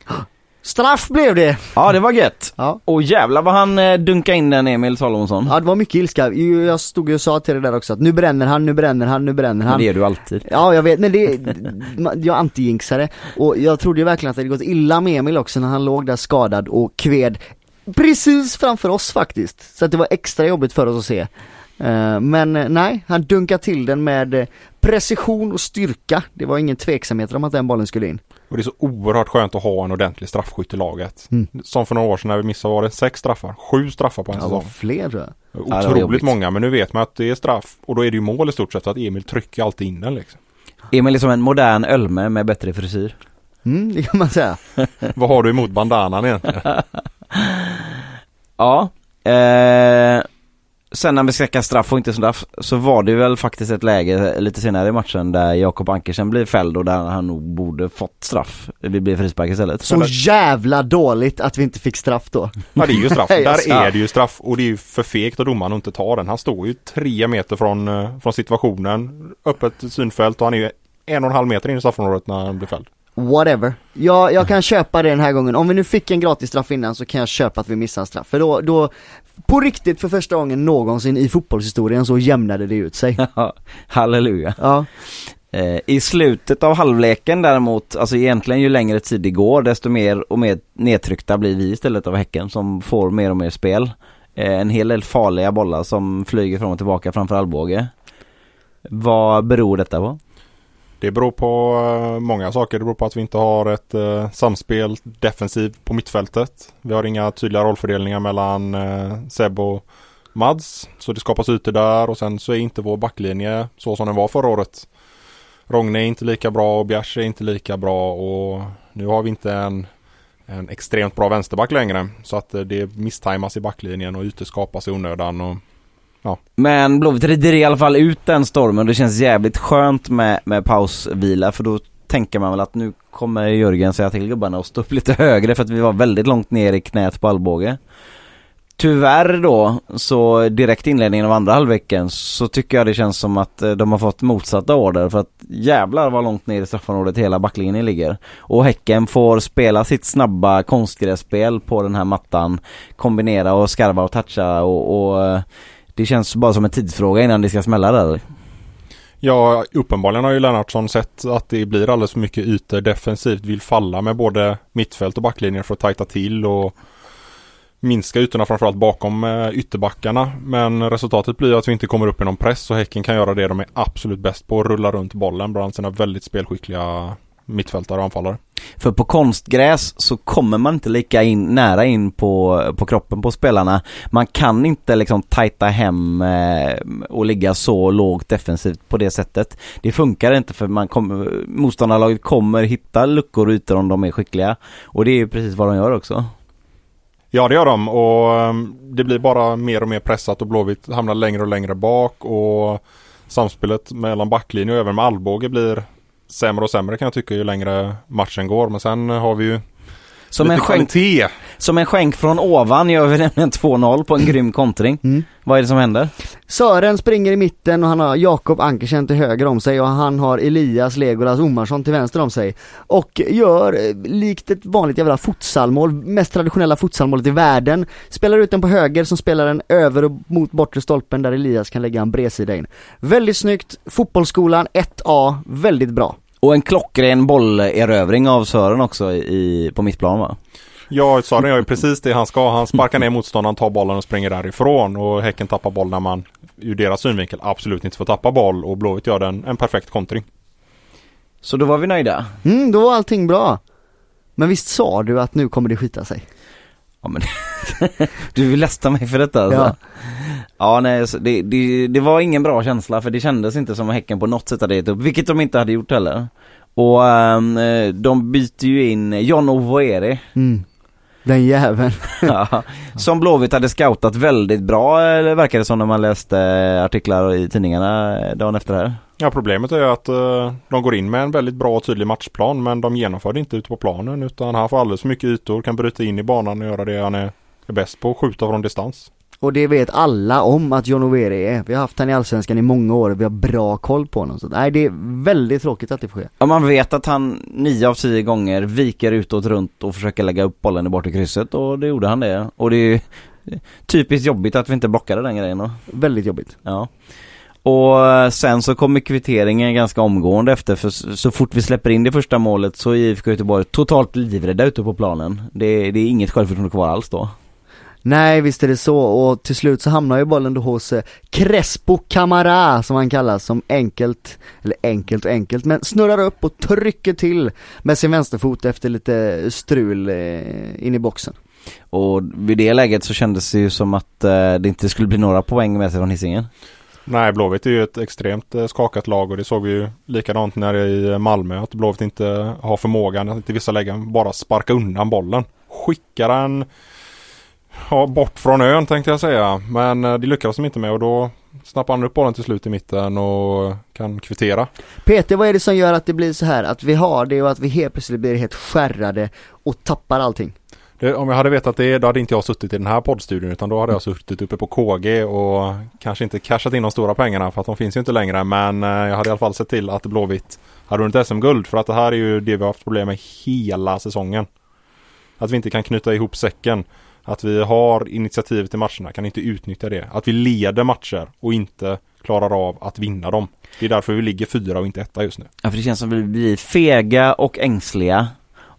B: Straff blev det!
C: Ja, det var gött.
B: Ja.
C: Och jävlar vad han eh, dunkade in den Emil Salomonsson.
B: Ja, det var mycket ilska. Jag stod ju och sa till det där också att nu bränner han, nu bränner han, nu bränner
C: Men
B: han.
C: det gör du alltid.
B: Ja, jag vet, men det, jag anti-jinxade. Och jag trodde ju verkligen att det hade gått illa med Emil också när han låg där skadad och kved precis framför oss faktiskt. Så att det var extra jobbigt för oss att se. Eh, Men eh, nej, han dunkade till den med eh, precision och styrka. Det var ingen tveksamhet om att den bollen skulle in.
D: Och det är så oerhört skönt att ha en ordentlig straffskytt i laget.
B: Mm.
D: Som för några år sedan när vi missade var det sex straffar. Sju straffar på en
B: Ja, det var
D: säsong.
B: fler tror jag.
D: Otroligt
C: jobbigt.
D: många men nu vet man att det är straff och då är det ju mål i stort sett så att Emil trycker alltid in den liksom.
C: Emil är som en modern Ölme med bättre frisyr.
B: Mm, det kan man säga.
D: Vad har du emot bandanan egentligen?
C: Ja. Eh, sen när vi snackar straff och inte straff så var det väl faktiskt ett läge lite senare i matchen där Jakob Ankersen blev fälld och där han nog borde fått straff. Det blev frispark istället.
B: Så jävla dåligt att vi inte fick straff då.
D: Ja det är ju straff. Där är det ju straff och det är ju för fegt av domaren att inte ta den. Han står ju tre meter från, eh, från situationen. Öppet synfält och han är ju en och en halv meter in i straffområdet när han blir fälld.
B: Whatever. Jag, jag kan köpa det den här gången. Om vi nu fick en gratis straff innan så kan jag köpa att vi missar en straff. För då, då, på riktigt för första gången någonsin i fotbollshistorien så jämnade det ut sig.
C: Halleluja.
B: Ja,
C: Eh, I slutet av halvleken däremot, alltså egentligen ju längre tid det går desto mer och mer nedtryckta blir vi istället av Häcken som får mer och mer spel. Eh, en hel del farliga bollar som flyger fram och tillbaka framför Alvbåge. Vad beror detta på?
D: Det beror på eh, många saker. Det beror på att vi inte har ett eh, samspel defensivt på mittfältet. Vi har inga tydliga rollfördelningar mellan eh, Seb och Mads. Så det skapas ytor där och sen så är inte vår backlinje så som den var förra året. Rogne är inte lika bra och Bjärs är inte lika bra och nu har vi inte en, en extremt bra vänsterback längre. Så att eh, det misstajmas i backlinjen och ytor skapas i onödan. Och
C: men Blåvitt rider i alla fall ut den stormen och det känns jävligt skönt med, med pausvila för då tänker man väl att nu kommer Jörgen säga till gubbarna att stå upp lite högre för att vi var väldigt långt ner i knät på Allbåge. Tyvärr då, så direkt inledningen av andra halvveckan så tycker jag det känns som att eh, de har fått motsatta order för att jävlar vad långt ner i straffområdet hela backlinjen ligger. Och Häcken får spela sitt snabba konstgrässpel på den här mattan, kombinera och skarva och toucha och, och eh, det känns bara som en tidsfråga innan det ska smälla där.
D: Ja, uppenbarligen har ju Lennartsson sett att det blir alldeles för mycket ytor defensivt. Vill falla med både mittfält och backlinjen för att tajta till och minska ytorna framförallt bakom eh, ytterbackarna. Men resultatet blir att vi inte kommer upp i någon press och Häcken kan göra det de är absolut bäst på. Rulla runt bollen bland sina väldigt spelskickliga mittfältare och anfallare.
C: För på konstgräs så kommer man inte lika in, nära in på, på kroppen på spelarna. Man kan inte liksom tajta hem eh, och ligga så lågt defensivt på det sättet. Det funkar inte för man kom, motståndarlaget kommer hitta luckor och ytor om de är skickliga. Och det är precis vad de gör också.
D: Ja det gör de och um, det blir bara mer och mer pressat och Blåvitt hamnar längre och längre bak och samspelet mellan backlinje och även med allbåge blir sämre och sämre kan jag tycka ju längre matchen går. Men sen har vi ju
C: som en, skänk,
D: kvalitet.
C: som en skänk från ovan gör vi nämligen 2-0 på en grym kontring.
B: Mm.
C: Vad är det som händer?
B: Sören springer i mitten och han har Jakob Ankersen till höger om sig och han har Elias Legolas Omarsson till vänster om sig. Och gör, eh, likt ett vanligt jävla futsalmål, mest traditionella futsalmålet i världen, spelar ut den på höger som spelar den över och mot bortre stolpen där Elias kan lägga en bredsida in. Väldigt snyggt, fotbollsskolan 1A, väldigt bra.
C: Och en klockren bollerövring av Sören också i, på mittplan va?
D: Ja, Sören gör ju precis det han ska. Han sparkar ner motståndaren, tar bollen och springer därifrån. Och Häcken tappar boll när man ur deras synvinkel absolut inte får tappa boll. Och Blåvitt gör den en perfekt kontring.
C: Så då var vi nöjda.
B: Mm, då var allting bra. Men visst sa du att nu kommer det skita sig?
C: Ja men du vill lästa mig för detta alltså.
B: Ja.
C: Ja nej, det, det, det var ingen bra känsla för det kändes inte som att Häcken på något sätt hade gett upp, vilket de inte hade gjort heller. Och ehm, de byter ju in John Ovoeri,
B: Mm. Den jäveln.
C: ja, som Blåvitt hade scoutat väldigt bra, eller verkar det som när man läste artiklar i tidningarna dagen efter det här.
D: Ja, problemet är att eh, de går in med en väldigt bra och tydlig matchplan men de genomför det inte ute på planen utan han får alldeles för mycket ytor, kan bryta in i banan och göra det han är, är bäst på, skjuta från distans.
B: Och det vet alla om att John Overi är. Vi har haft han i Allsvenskan i många år, vi har bra koll på honom. Så nej, det är väldigt tråkigt att det får ske.
C: Ja man vet att han nio av tio gånger viker utåt runt och försöker lägga upp bollen i bortre krysset och det gjorde han det. Och det är typiskt jobbigt att vi inte blockade den grejen då.
B: Väldigt jobbigt.
C: Ja. Och sen så kommer kvitteringen ganska omgående efter för så fort vi släpper in det första målet så är IFK Göteborg totalt livrädda ute på planen. Det, det är inget självförtroende kvar alls då.
B: Nej, visst är det så och till slut så hamnar ju bollen då hos eh, Crespo Camara som han kallas, som enkelt, eller enkelt och enkelt, men snurrar upp och trycker till med sin vänsterfot efter lite strul eh, in i boxen.
C: Och vid det läget så kändes det ju som att eh, det inte skulle bli några poäng med sig från Hisingen.
D: Nej, Blåvitt är ju ett extremt skakat lag och det såg vi ju likadant när det är i Malmö att Blåvitt inte har förmågan att i vissa lägen bara sparka undan bollen. Skickar den ja, bort från ön tänkte jag säga. Men eh, det lyckades de inte med och då snappar han upp bollen till slut i mitten och kan kvittera.
B: Peter, vad är det som gör att det blir så här att vi har det och att vi helt plötsligt blir helt skärrade och tappar allting?
D: Det, om jag hade vetat det, då hade inte jag suttit i den här poddstudion utan då hade jag suttit uppe på KG och kanske inte cashat in de stora pengarna för att de finns ju inte längre. Men eh, jag hade i alla fall sett till att Blåvitt hade vunnit SM-guld för att det här är ju det vi har haft problem med hela säsongen. Att vi inte kan knyta ihop säcken. Att vi har initiativet i matcherna, kan inte utnyttja det. Att vi leder matcher och inte klarar av att vinna dem. Det är därför vi ligger fyra och inte etta just nu.
C: Ja för det känns som vi blir fega och ängsliga.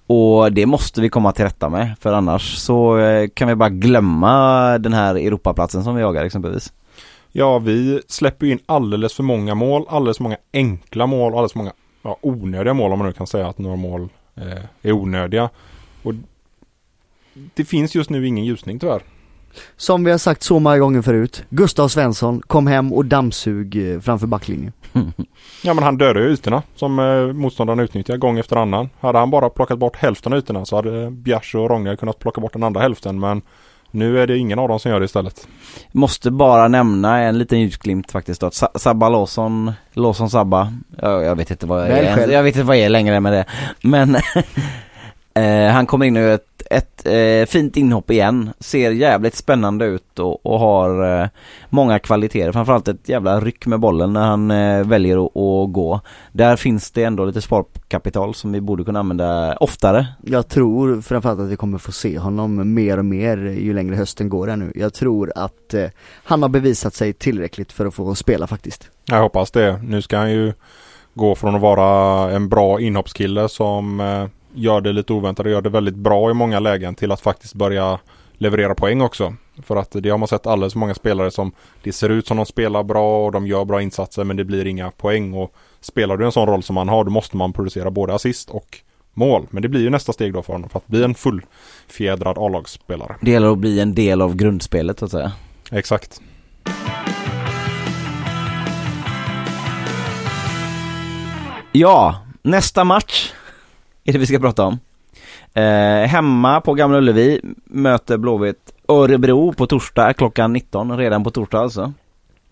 C: Och det måste vi komma till rätta med för annars så eh, kan vi bara glömma den här Europaplatsen som vi jagar exempelvis.
D: Ja, vi släpper in alldeles för många mål, alldeles för många enkla mål, alldeles för många ja, onödiga mål om man nu kan säga att några mål eh, är onödiga. Och det finns just nu ingen ljusning tyvärr.
B: Som vi har sagt så många gånger förut, Gustav Svensson kom hem och dammsug eh, framför backlinjen.
D: Ja men han dödade ju ytorna som eh, motståndaren utnyttjar gång efter annan. Hade han bara plockat bort hälften av ytorna så hade Bjärs och Ronja kunnat plocka bort den andra hälften men nu är det ingen av dem som gör det istället.
C: Måste bara nämna en liten ljusglimt faktiskt då. Sabba Lawson, Lawson Sabba. Jag, jag vet inte vad jag är. Jag vet inte vad jag är längre med det. Men Eh, han kommer in och gör ett, ett eh, fint inhopp igen. Ser jävligt spännande ut och, och har eh, många kvaliteter. Framförallt ett jävla ryck med bollen när han eh, väljer att, att gå. Där finns det ändå lite sparkapital som vi borde kunna använda oftare.
B: Jag tror framförallt att vi kommer få se honom mer och mer ju längre hösten går här nu. Jag tror att eh, han har bevisat sig tillräckligt för att få spela faktiskt.
D: Jag hoppas det. Nu ska han ju gå från att vara en bra inhoppskille som eh, gör det lite oväntat och gör det väldigt bra i många lägen till att faktiskt börja leverera poäng också. För att det har man sett alldeles för många spelare som det ser ut som de spelar bra och de gör bra insatser men det blir inga poäng. Och spelar du en sån roll som man har då måste man producera både assist och mål. Men det blir ju nästa steg då för honom för att bli en fullfjädrad A-lagsspelare.
C: Det gäller att bli en del av grundspelet så att säga.
D: Exakt.
C: Ja, nästa match är det vi ska prata om. Eh, hemma på Gamla Ullevi möter Blåvitt Örebro på torsdag klockan 19, redan på torsdag alltså.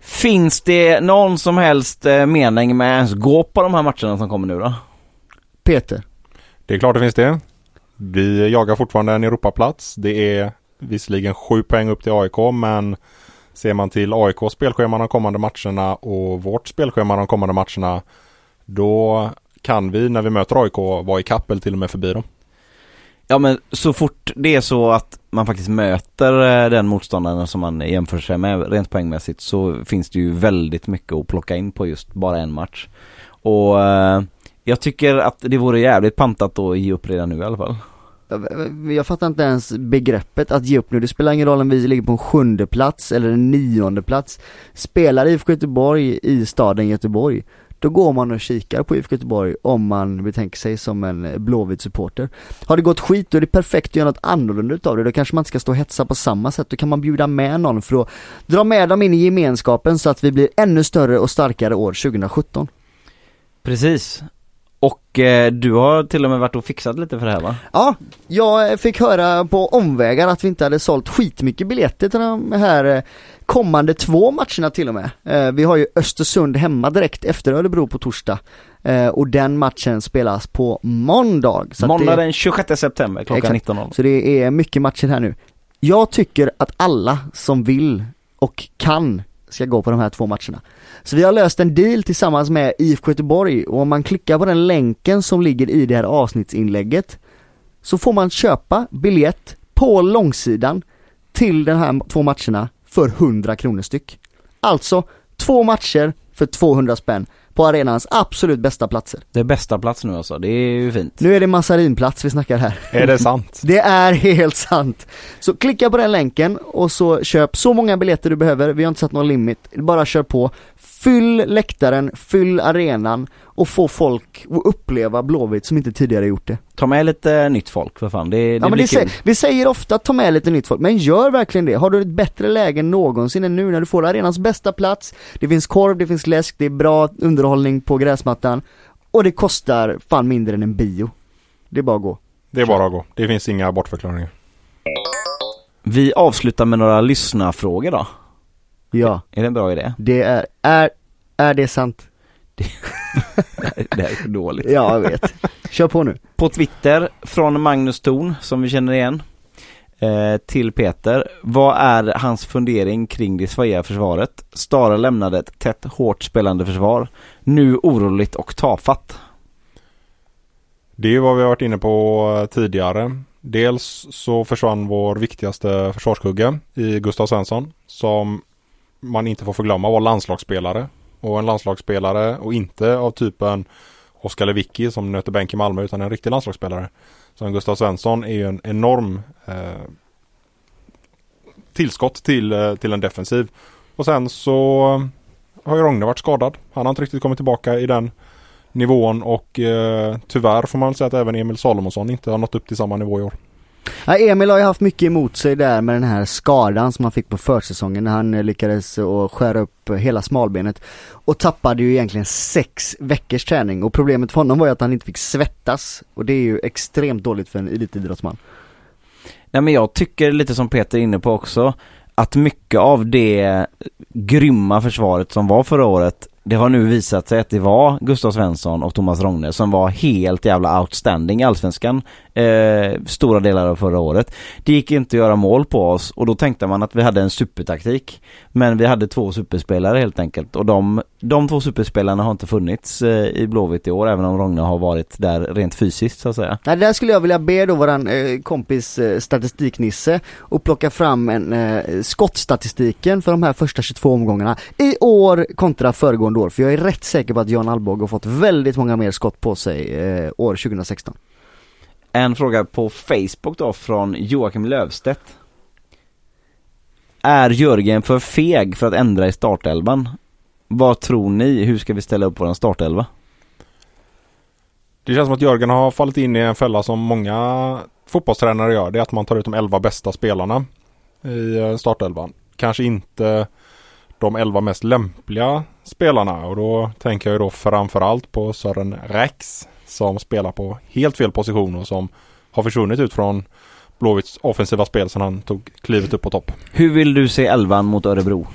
C: Finns det någon som helst eh, mening med att ens gå på de här matcherna som kommer nu då?
B: Peter?
D: Det är klart det finns det. Vi jagar fortfarande en Europaplats. Det är visserligen sju poäng upp till AIK men ser man till AIKs spelschema de kommande matcherna och vårt spelschema de kommande matcherna då kan vi när vi möter AIK vara i kapp eller till och med förbi dem.
C: Ja men så fort det är så att man faktiskt möter eh, den motståndaren som man jämför sig med rent poängmässigt så finns det ju väldigt mycket att plocka in på just bara en match. Och eh, jag tycker att det vore jävligt pantat att ge upp redan nu i alla fall.
B: Jag fattar inte ens begreppet att ge upp nu. Det spelar ingen roll om vi ligger på en sjunde plats eller en nionde plats. Spelar IFK Göteborg i staden Göteborg då går man och kikar på IFK Göteborg om man betänker sig som en blåvit supporter. Har det gått skit då är det perfekt att göra något annorlunda utav det. Då kanske man inte ska stå och hetsa på samma sätt. Då kan man bjuda med någon för att dra med dem in i gemenskapen så att vi blir ännu större och starkare år 2017.
C: Precis. Och eh, du har till och med varit och fixat lite för det här va?
B: Ja, jag fick höra på omvägar att vi inte hade sålt skitmycket biljetter till de här eh, kommande två matcherna till och med. Eh, vi har ju Östersund hemma direkt efter Örebro på torsdag. Eh, och den matchen spelas på måndag.
C: Så måndag det, den 26 september klockan 19.00.
B: Så det är mycket matcher här nu. Jag tycker att alla som vill och kan ska gå på de här två matcherna. Så vi har löst en deal tillsammans med IFK Göteborg och om man klickar på den länken som ligger i det här avsnittsinlägget så får man köpa biljett på långsidan till de här två matcherna för 100 kronor styck. Alltså, två matcher för 200 spänn på arenans absolut bästa platser.
C: Det är bästa plats nu alltså, det är ju fint.
B: Nu är det massarinplats vi snackar här.
D: Är det sant?
B: det är helt sant. Så klicka på den länken och så köp så många biljetter du behöver, vi har inte satt någon limit, bara kör på. Fyll läktaren, fyll arenan och få folk att uppleva Blåvitt som inte tidigare gjort det.
C: Ta med lite nytt folk för fan, det, det
B: ja,
C: blir
B: det
C: kul.
B: vi säger ofta ta med lite nytt folk, men gör verkligen det. Har du ett bättre läge än någonsin än nu när du får arenans bästa plats, det finns korv, det finns läsk, det är bra underhållning på gräsmattan och det kostar fan mindre än en bio. Det är bara att gå.
D: Det är bara att gå. Det finns inga bortförklaringar.
C: Vi avslutar med några lyssnarfrågor då.
B: Ja.
C: Är det en bra idé?
B: Det är, är, är det sant?
C: det här är för dåligt.
B: Ja, jag vet. Kör på nu.
C: På Twitter från Magnus Thorn som vi känner igen eh, till Peter. Vad är hans fundering kring det svajiga försvaret? Stara lämnade ett tätt, hårt spelande försvar. Nu oroligt och tafatt.
D: Det är vad vi har varit inne på tidigare. Dels så försvann vår viktigaste försvarskugge i Gustav Svensson som man inte får förglömma var landslagsspelare. Och en landslagsspelare och inte av typen Oskar Lewicki som nöter bänk i Malmö utan en riktig landslagsspelare. Som Gustav Svensson är ju en enorm eh, tillskott till, eh, till en defensiv. Och sen så har ju Rogne varit skadad. Han har inte riktigt kommit tillbaka i den nivån och eh, tyvärr får man säga att även Emil Salomonsson inte har nått upp till samma nivå i år.
B: Ja, Emil har ju haft mycket emot sig där med den här skadan som han fick på försäsongen när han eh, lyckades eh, skära upp eh, hela smalbenet och tappade ju egentligen sex veckors träning och problemet för honom var ju att han inte fick svettas och det är ju extremt dåligt för en elitidrottsman.
C: Nej men jag tycker lite som Peter är inne på också att mycket av det grymma försvaret som var förra året det har nu visat sig att det var Gustav Svensson och Thomas Rogne som var helt jävla outstanding i Allsvenskan eh, stora delar av förra året. Det gick inte att göra mål på oss och då tänkte man att vi hade en supertaktik. Men vi hade två superspelare helt enkelt och de, de två superspelarna har inte funnits eh, i Blåvitt i år även om Rogne har varit där rent fysiskt så att säga.
B: Nej, där skulle jag vilja be då våran eh, kompis eh, statistiknisse och plocka fram en eh, skottstatistiken för de här första 22 omgångarna i år kontra föregående år. För jag är rätt säker på att Jan Alvbåge har fått väldigt många mer skott på sig eh, år 2016.
C: En fråga på Facebook då från Joakim Lövstedt. Är Jörgen för feg för att ändra i startelvan? Vad tror ni? Hur ska vi ställa upp våran startelva?
D: Det känns som att Jörgen har fallit in i en fälla som många fotbollstränare gör. Det är att man tar ut de elva bästa spelarna i eh, startelvan. Kanske inte de elva mest lämpliga spelarna och då tänker jag då framförallt på Sören Rex som spelar på helt fel position och som har försvunnit ut från Blåvitts offensiva spel sedan han tog klivet upp på topp.
C: Hur vill du se elvan mot Örebro?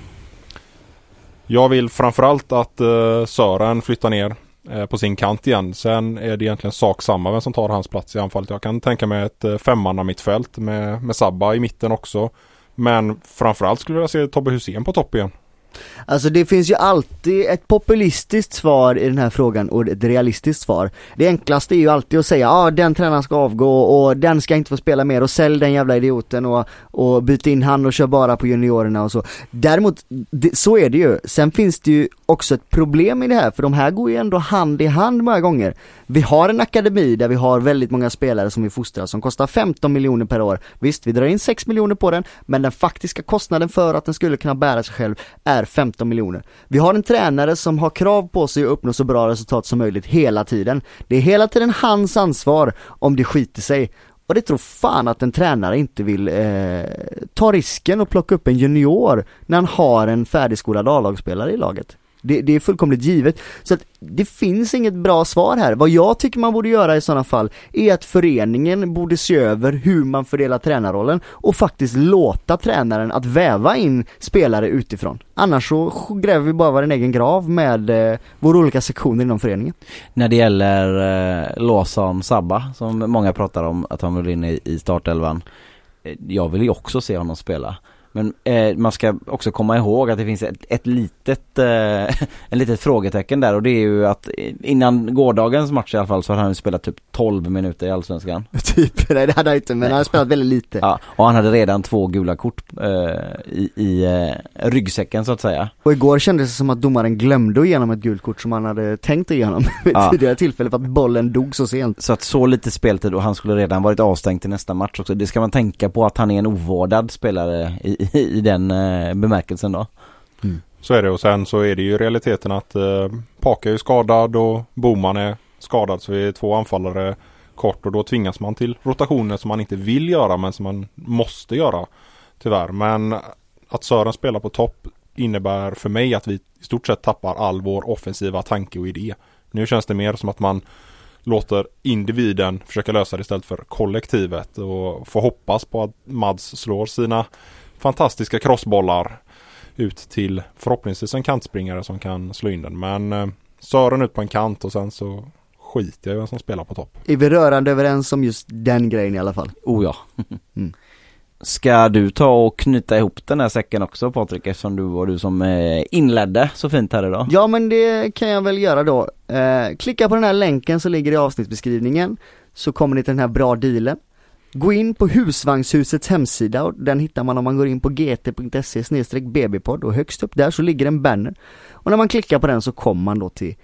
D: Jag vill framförallt att uh, Sören flyttar ner uh, på sin kant igen. Sen är det egentligen sak samma vem som tar hans plats i anfallet. Jag kan tänka mig ett uh, femmanna mittfält med, med Sabba i mitten också. Men framförallt skulle jag se Tobbe Hussein på topp igen.
B: Alltså det finns ju alltid ett populistiskt svar i den här frågan och ett realistiskt svar. Det enklaste är ju alltid att säga ja ah, den tränaren ska avgå och den ska inte få spela mer och sälj den jävla idioten och, och byt in han och kör bara på juniorerna och så. Däremot, det, så är det ju. Sen finns det ju också ett problem i det här för de här går ju ändå hand i hand många gånger. Vi har en akademi där vi har väldigt många spelare som vi fostrar som kostar 15 miljoner per år. Visst, vi drar in 6 miljoner på den, men den faktiska kostnaden för att den skulle kunna bära sig själv är 15 miljoner. Vi har en tränare som har krav på sig att uppnå så bra resultat som möjligt hela tiden. Det är hela tiden hans ansvar om det skiter sig. Och det tror fan att en tränare inte vill eh, ta risken och plocka upp en junior när han har en färdigskolad A-lagsspelare i laget. Det, det, är fullkomligt givet. Så att det finns inget bra svar här. Vad jag tycker man borde göra i sådana fall är att föreningen borde se över hur man fördelar tränarrollen och faktiskt låta tränaren att väva in spelare utifrån. Annars så gräver vi bara vår egen grav med eh, våra olika sektioner inom föreningen.
C: När det gäller eh, Lawson Sabba som många pratar om att han vill in i, i startelvan. Eh, jag vill ju också se honom spela. Men eh, man ska också komma ihåg att det finns ett, ett litet, eh, en litet frågetecken där och det är ju att innan gårdagens match i alla fall så hade han spelat typ 12 minuter i Allsvenskan.
B: typ, nej det hade han inte men han har spelat väldigt lite.
C: Ja, och han hade redan två gula kort eh, i, i eh, ryggsäcken så att säga.
B: Och igår kändes det som att domaren glömde att ge ett gult kort som han hade tänkt att ge honom vid ja. tidigare tillfälle för att bollen dog så sent.
C: Så att så lite speltid och han skulle redan varit avstängd till nästa match också. Det ska man tänka på att han är en ovårdad spelare i, i, den eh, bemärkelsen då.
D: Mm. Så är det och sen så är det ju realiteten att eh, Paka är skadad och Boman är skadad så vi är två anfallare kort och då tvingas man till rotationer som man inte vill göra men som man måste göra tyvärr. Men att Sören spelar på topp innebär för mig att vi i stort sett tappar all vår offensiva tanke och idé. Nu känns det mer som att man låter individen försöka lösa det istället för kollektivet och får hoppas på att Mads slår sina fantastiska crossbollar ut till förhoppningsvis en kantspringare som kan slå in den. Men eh, Sören ut på en kant och sen så skiter jag i vem som spelar på topp.
B: Är vi rörande överens om just den grejen i alla fall?
C: Oh ja. mm. Ska du ta och knyta ihop den här säcken också Patrik eftersom du var du som eh, inledde så fint här idag?
B: Ja men det kan jag väl göra då. Eh, klicka på den här länken som ligger i avsnittsbeskrivningen så kommer ni till den här bra dealen. Gå in på husvagnshusets hemsida och den hittar man om man går in på gt.se bbpodd och högst upp där så ligger en banner. Och när man klickar på den så kommer man då till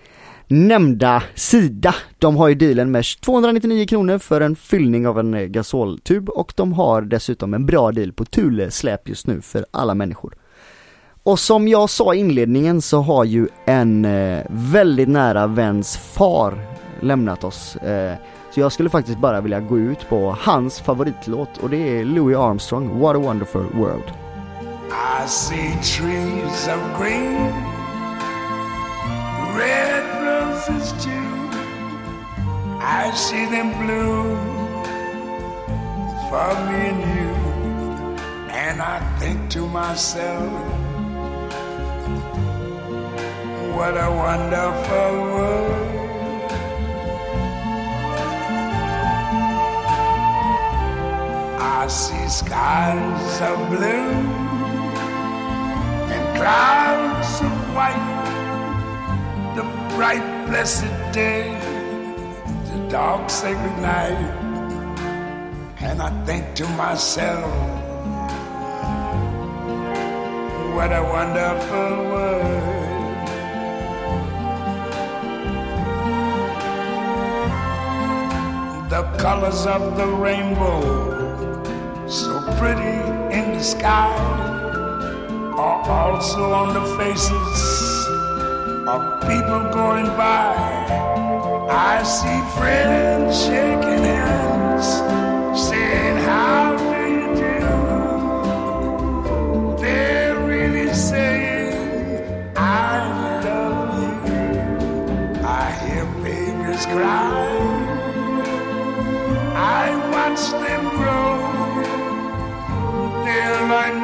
B: nämnda sida. De har ju dealen med 299 kronor för en fyllning av en eh, gasoltub och de har dessutom en bra deal på Thule släp just nu för alla människor. Och som jag sa i inledningen så har ju en eh, väldigt nära väns far lämnat oss. Eh, så jag skulle faktiskt bara vilja gå ut på hans favoritlåt och det är Louis Armstrong, What a wonderful world. I see trees of green Red roses too I see them bloom For me and you And I think to myself
G: What a wonderful world. I see skies of blue and clouds of white. The bright, blessed day, the dark, sacred night. And I think to myself, what a wonderful world. The colors of the rainbow, pretty in the sky, are also on the faces of people going by. I see friends shaking hands, saying, How do you do? They're really saying, I love you. I hear babies cry.